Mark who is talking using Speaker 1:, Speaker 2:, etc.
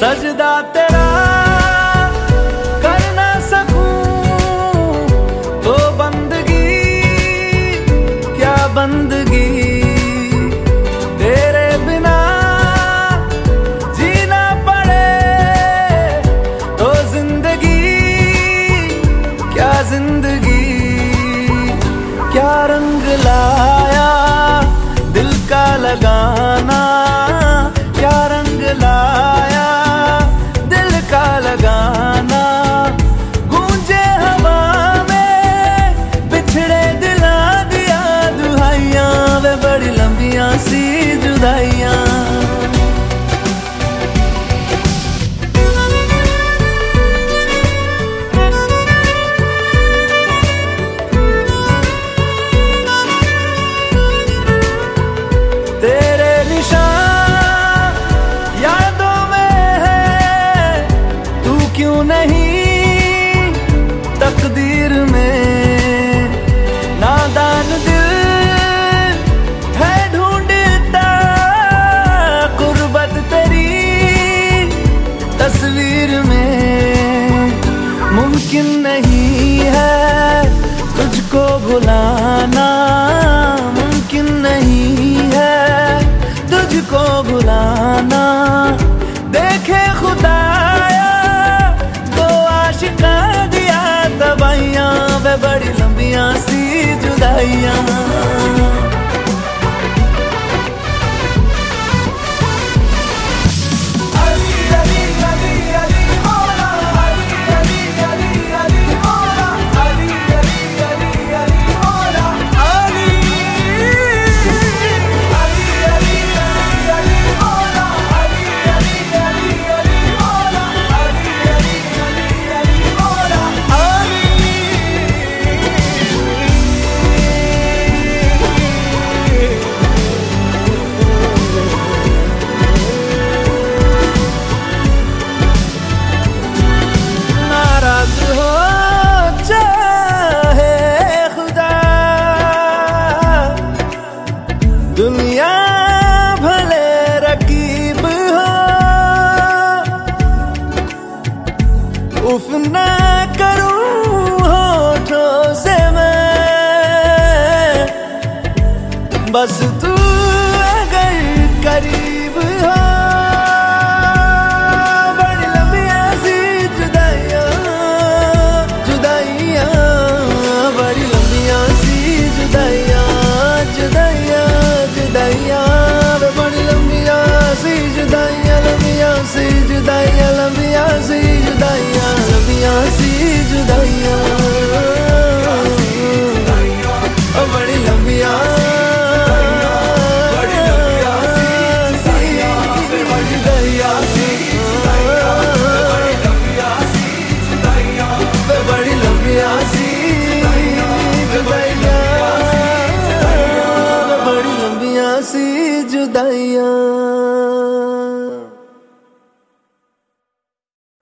Speaker 1: सजदा तेरा कर ना सकूँ। तो बंदगी, क्या बंदगी। तेरे बिना जीना पड़े तो ज़िंदगी, क्या ज़िंदगी। क्या रंग लाया दिल का लगाना बड़ी लंबिया सी जुदाइयाँ। तेरे निशान यादों में है तू क्यों नहीं तकदीर में? मुमकिन नहीं है तुझको भुलाना मुमकिन नहीं दुनिया भले रकीब हो, उफ ना करूँ होठों से मैं। बस तू अगर करीब हो सी जुदाइया लंबिया सी जुदाइया लंबिया सी जुदाइया। बड़ी लंबियाँ बड़ी सी जुदाइयाँ। सी